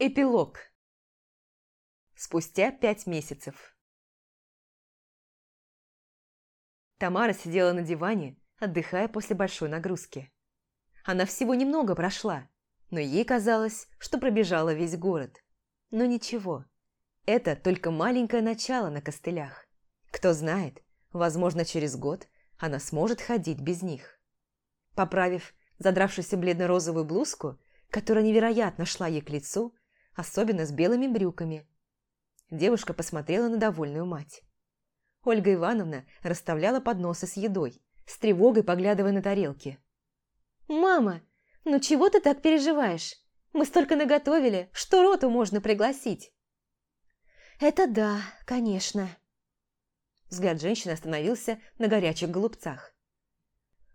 Эпилог. Спустя пять месяцев. Тамара сидела на диване, отдыхая после большой нагрузки. Она всего немного прошла, но ей казалось, что пробежала весь город. Но ничего, это только маленькое начало на костылях. Кто знает, возможно, через год она сможет ходить без них. Поправив задравшуюся бледно-розовую блузку, которая невероятно шла ей к лицу, особенно с белыми брюками. Девушка посмотрела на довольную мать. Ольга Ивановна расставляла подносы с едой, с тревогой поглядывая на тарелки. «Мама, ну чего ты так переживаешь? Мы столько наготовили, что роту можно пригласить». «Это да, конечно». Взгляд женщины остановился на горячих голубцах.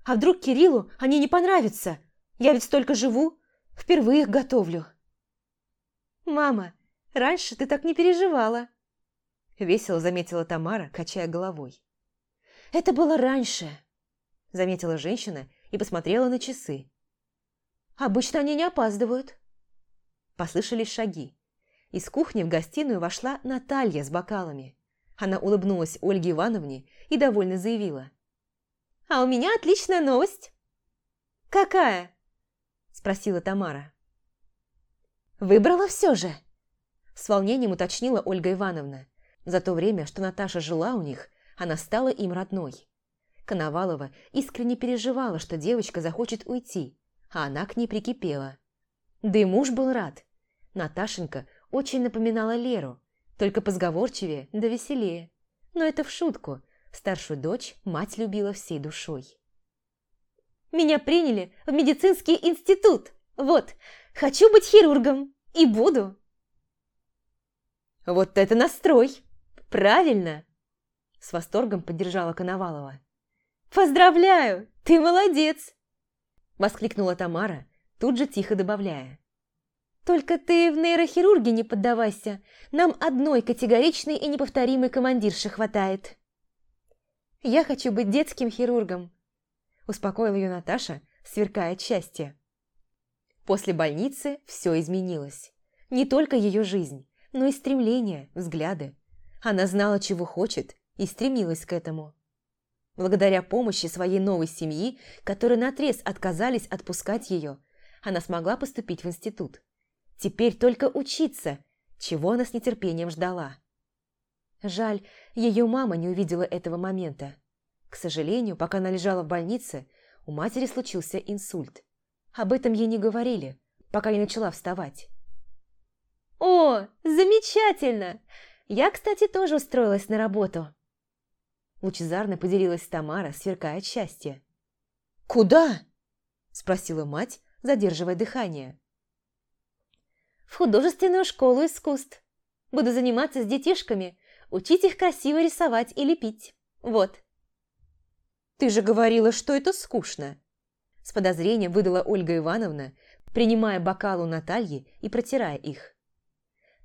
«А вдруг Кириллу они не понравятся? Я ведь столько живу, впервые их готовлю». «Мама, раньше ты так не переживала», – весело заметила Тамара, качая головой. «Это было раньше», – заметила женщина и посмотрела на часы. «Обычно они не опаздывают». Послышались шаги. Из кухни в гостиную вошла Наталья с бокалами. Она улыбнулась Ольге Ивановне и довольно заявила. «А у меня отличная новость». «Какая?» – спросила Тамара. «Выбрала все же?» С волнением уточнила Ольга Ивановна. За то время, что Наташа жила у них, она стала им родной. Коновалова искренне переживала, что девочка захочет уйти, а она к ней прикипела. Да и муж был рад. Наташенька очень напоминала Леру, только позговорчивее да веселее. Но это в шутку. Старшую дочь мать любила всей душой. «Меня приняли в медицинский институт! Вот, хочу быть хирургом!» И буду. Вот это настрой! Правильно! С восторгом поддержала Коновалова. «Поздравляю! Ты молодец!» Воскликнула Тамара, тут же тихо добавляя. «Только ты в нейрохирурге не поддавайся. Нам одной категоричной и неповторимой командирши хватает». «Я хочу быть детским хирургом», успокоила ее Наташа, сверкая от счастья. После больницы все изменилось. Не только ее жизнь, но и стремления, взгляды. Она знала, чего хочет, и стремилась к этому. Благодаря помощи своей новой семьи, которые наотрез отказались отпускать ее, она смогла поступить в институт. Теперь только учиться, чего она с нетерпением ждала. Жаль, ее мама не увидела этого момента. К сожалению, пока она лежала в больнице, у матери случился инсульт. Об этом ей не говорили, пока не начала вставать. «О, замечательно! Я, кстати, тоже устроилась на работу!» Лучезарно поделилась Тамара, сверкая от счастья. «Куда?» – спросила мать, задерживая дыхание. «В художественную школу искусств. Буду заниматься с детишками, учить их красиво рисовать и лепить. Вот». «Ты же говорила, что это скучно!» С подозрением выдала Ольга Ивановна, принимая бокал у Натальи и протирая их.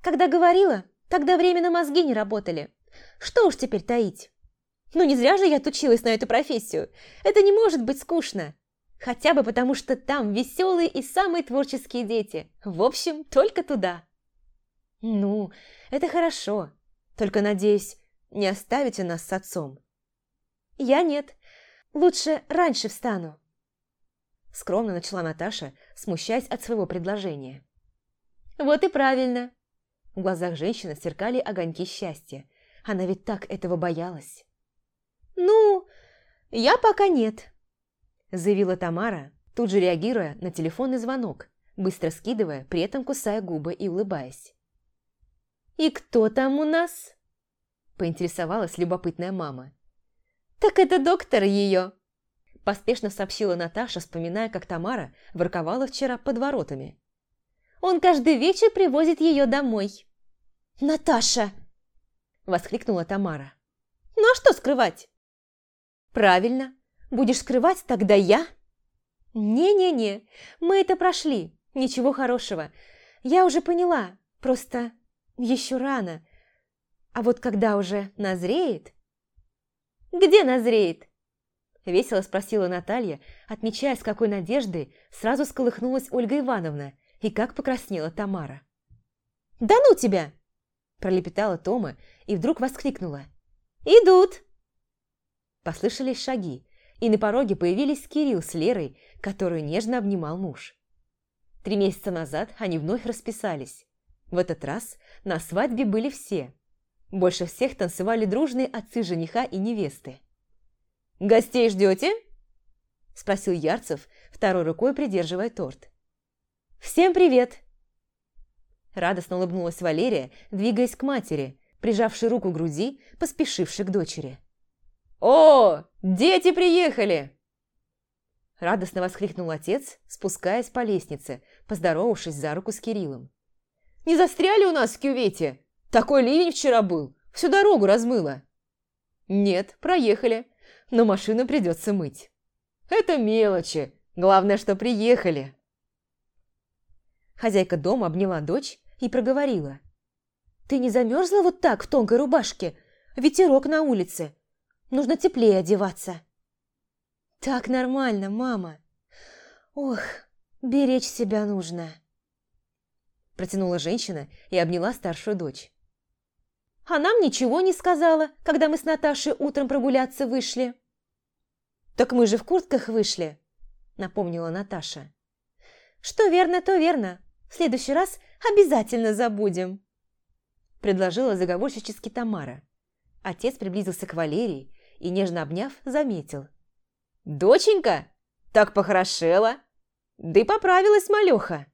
«Когда говорила, тогда временно мозги не работали. Что уж теперь таить? Ну не зря же я отучилась на эту профессию. Это не может быть скучно. Хотя бы потому, что там веселые и самые творческие дети. В общем, только туда». «Ну, это хорошо. Только, надеюсь, не оставите нас с отцом». «Я нет. Лучше раньше встану». Скромно начала Наташа, смущаясь от своего предложения. «Вот и правильно!» В глазах женщины сверкали огоньки счастья. Она ведь так этого боялась. «Ну, я пока нет», заявила Тамара, тут же реагируя на телефонный звонок, быстро скидывая, при этом кусая губы и улыбаясь. «И кто там у нас?» поинтересовалась любопытная мама. «Так это доктор ее!» Поспешно сообщила Наташа, вспоминая, как Тамара ворковала вчера под воротами. «Он каждый вечер привозит ее домой». «Наташа!» – воскликнула Тамара. «Ну а что скрывать?» «Правильно. Будешь скрывать, тогда я?» «Не-не-не, мы это прошли. Ничего хорошего. Я уже поняла. Просто еще рано. А вот когда уже назреет...» «Где назреет?» Весело спросила Наталья, отмечая, с какой надеждой сразу сколыхнулась Ольга Ивановна и как покраснела Тамара. «Да ну тебя!» – пролепетала Тома и вдруг воскликнула. «Идут!» Послышались шаги, и на пороге появились Кирилл с Лерой, которую нежно обнимал муж. Три месяца назад они вновь расписались. В этот раз на свадьбе были все. Больше всех танцевали дружные отцы жениха и невесты. «Гостей ждете?» – спросил Ярцев, второй рукой придерживая торт. «Всем привет!» Радостно улыбнулась Валерия, двигаясь к матери, прижавшей руку к груди, поспешившей к дочери. «О, дети приехали!» Радостно воскликнул отец, спускаясь по лестнице, поздоровавшись за руку с Кириллом. «Не застряли у нас в кювете? Такой ливень вчера был, всю дорогу размыло». «Нет, проехали, но машину придется мыть». «Это мелочи, главное, что приехали». Хозяйка дома обняла дочь и проговорила. «Ты не замерзла вот так в тонкой рубашке? Ветерок на улице. Нужно теплее одеваться». «Так нормально, мама. Ох, беречь себя нужно». Протянула женщина и обняла старшую дочь. «А нам ничего не сказала, когда мы с Наташей утром прогуляться вышли». «Так мы же в куртках вышли», — напомнила Наташа. «Что верно, то верно. В следующий раз обязательно забудем», – предложила заговорщически Тамара. Отец приблизился к Валерии и, нежно обняв, заметил. «Доченька, так похорошела! Да и поправилась малеха!»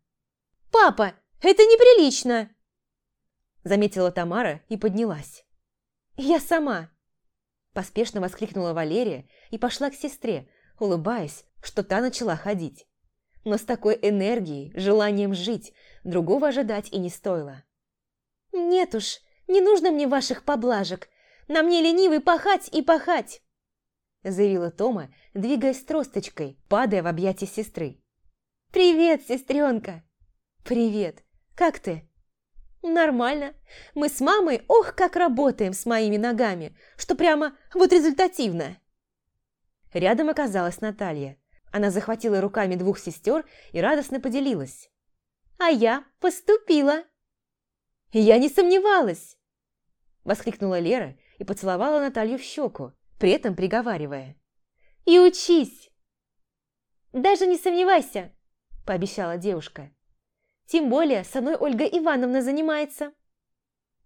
«Папа, это неприлично!» Заметила Тамара и поднялась. «Я сама!» Поспешно воскликнула Валерия и пошла к сестре, улыбаясь, что та начала ходить но с такой энергией, желанием жить, другого ожидать и не стоило. «Нет уж, не нужно мне ваших поблажек. На мне ленивый пахать и пахать!» заявила Тома, двигаясь тросточкой, падая в объятия сестры. «Привет, сестренка!» «Привет! Как ты?» «Нормально. Мы с мамой, ох, как работаем с моими ногами, что прямо вот результативно!» Рядом оказалась Наталья. Она захватила руками двух сестер и радостно поделилась. «А я поступила!» «Я не сомневалась!» Воскликнула Лера и поцеловала Наталью в щеку, при этом приговаривая. «И учись!» «Даже не сомневайся!» – пообещала девушка. «Тем более со мной Ольга Ивановна занимается».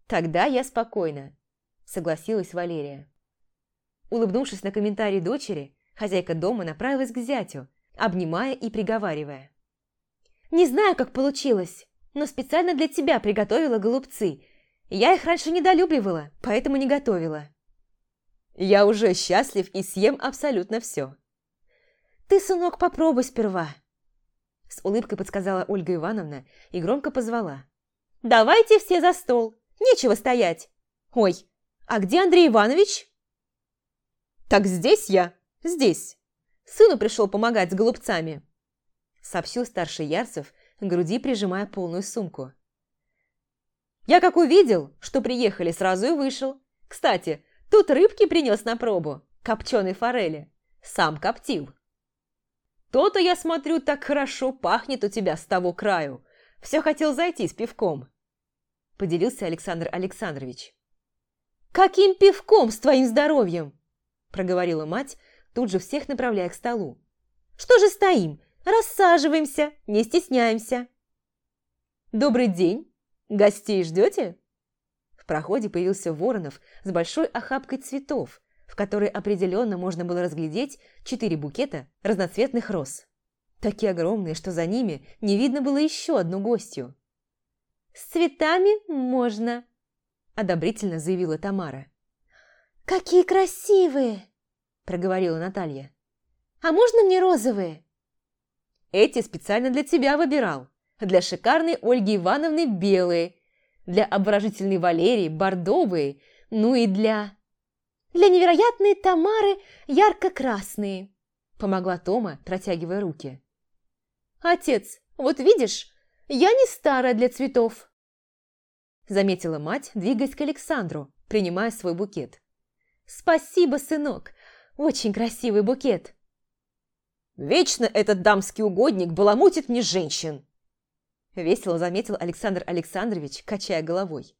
«Тогда я спокойна», – согласилась Валерия. Улыбнувшись на комментарий дочери, Хозяйка дома направилась к зятю, обнимая и приговаривая. «Не знаю, как получилось, но специально для тебя приготовила голубцы. Я их раньше недолюбливала, поэтому не готовила». «Я уже счастлив и съем абсолютно все». «Ты, сынок, попробуй сперва», – с улыбкой подсказала Ольга Ивановна и громко позвала. «Давайте все за стол, нечего стоять. Ой, а где Андрей Иванович?» «Так здесь я», Здесь. Сыну пришел помогать с голубцами», – сообщил старший Ярцев, груди прижимая полную сумку. «Я как увидел, что приехали, сразу и вышел. Кстати, тут рыбки принес на пробу, копченой форели. Сам коптил». «То-то, я смотрю, так хорошо пахнет у тебя с того краю. Все хотел зайти с пивком», – поделился Александр Александрович. «Каким пивком с твоим здоровьем?» – проговорила мать, тут же всех направляя к столу. «Что же стоим? Рассаживаемся, не стесняемся!» «Добрый день! Гостей ждете?» В проходе появился Воронов с большой охапкой цветов, в которой определенно можно было разглядеть четыре букета разноцветных роз. Такие огромные, что за ними не видно было еще одну гостью. «С цветами можно», – одобрительно заявила Тамара. «Какие красивые!» Проговорила Наталья. «А можно мне розовые?» «Эти специально для тебя выбирал. Для шикарной Ольги Ивановны белые, для обворожительной Валерии бордовые, ну и для...» «Для невероятной Тамары ярко-красные», помогла Тома, протягивая руки. «Отец, вот видишь, я не старая для цветов», заметила мать, двигаясь к Александру, принимая свой букет. «Спасибо, сынок, очень красивый букет. Вечно этот дамский угодник баламутит мне женщин. Весело заметил Александр Александрович, качая головой.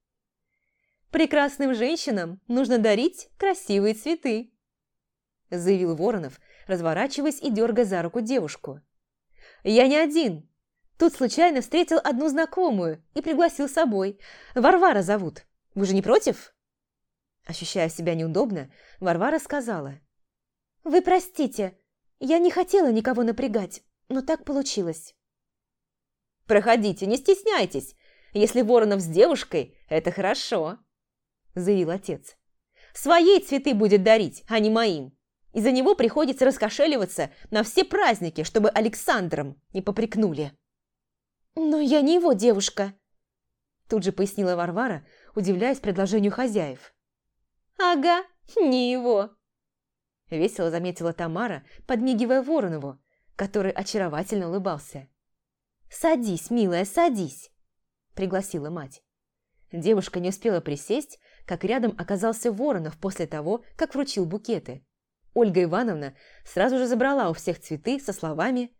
«Прекрасным женщинам нужно дарить красивые цветы», заявил Воронов, разворачиваясь и дергая за руку девушку. «Я не один. Тут случайно встретил одну знакомую и пригласил с собой. Варвара зовут. Вы же не против?» Ощущая себя неудобно, Варвара сказала. «Вы простите, я не хотела никого напрягать, но так получилось». «Проходите, не стесняйтесь. Если Воронов с девушкой, это хорошо», – заявил отец. «Своей цветы будет дарить, а не моим. Из-за него приходится раскошеливаться на все праздники, чтобы Александром не попрекнули». «Но я не его девушка», – тут же пояснила Варвара, удивляясь предложению хозяев. «Ага, не его», – весело заметила Тамара, подмигивая Воронову, который очаровательно улыбался. «Садись, милая, садись!» – пригласила мать. Девушка не успела присесть, как рядом оказался Воронов после того, как вручил букеты. Ольга Ивановна сразу же забрала у всех цветы со словами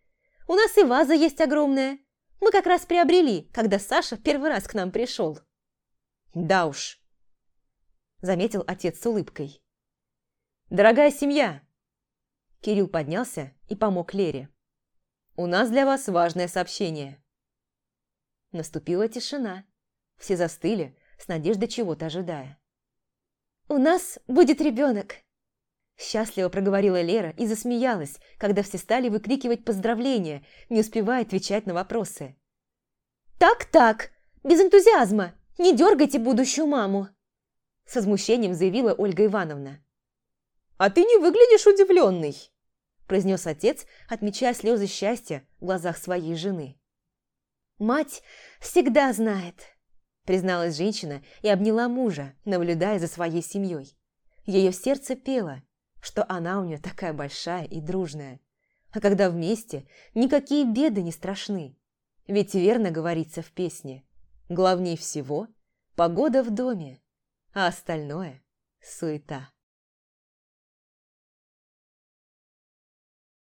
«У нас и ваза есть огромная. Мы как раз приобрели, когда Саша первый раз к нам пришел». «Да уж», – заметил отец с улыбкой. «Дорогая семья!» Кирилл поднялся и помог Лере. У нас для вас важное сообщение». Наступила тишина. Все застыли, с надеждой чего-то ожидая. «У нас будет ребенок!» Счастливо проговорила Лера и засмеялась, когда все стали выкрикивать поздравления, не успевая отвечать на вопросы. «Так-так, без энтузиазма, не дергайте будущую маму!» С возмущением заявила Ольга Ивановна. «А ты не выглядишь удивленной!» произнес отец, отмечая слезы счастья в глазах своей жены. «Мать всегда знает», призналась женщина и обняла мужа, наблюдая за своей семьей. Ее сердце пело, что она у нее такая большая и дружная. А когда вместе, никакие беды не страшны. Ведь верно говорится в песне. Главнее всего – погода в доме, а остальное – суета.